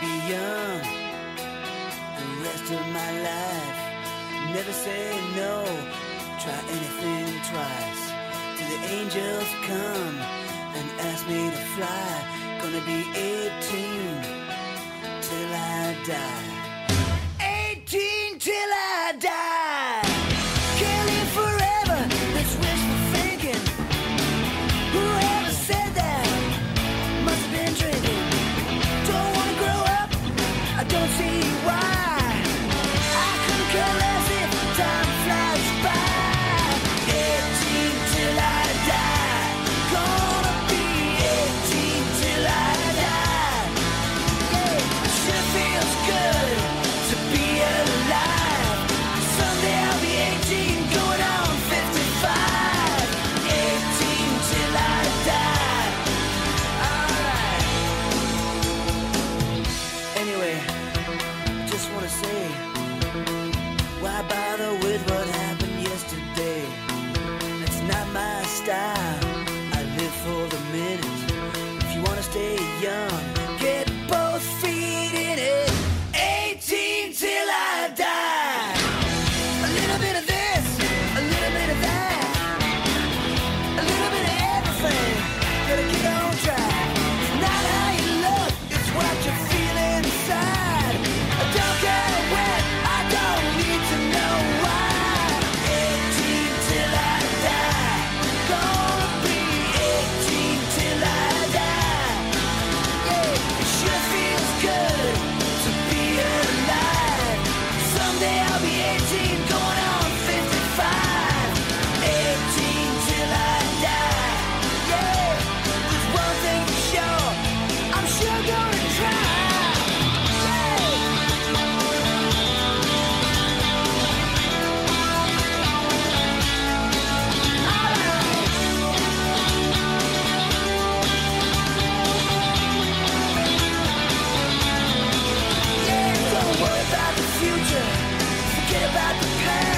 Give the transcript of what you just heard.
be young the rest of my life. Never say no, try anything twice. Till the angels come and ask me to fly. Gonna be 18 till I die. 18 till I die. style. I live for the minute. If you wanna stay young. about the past.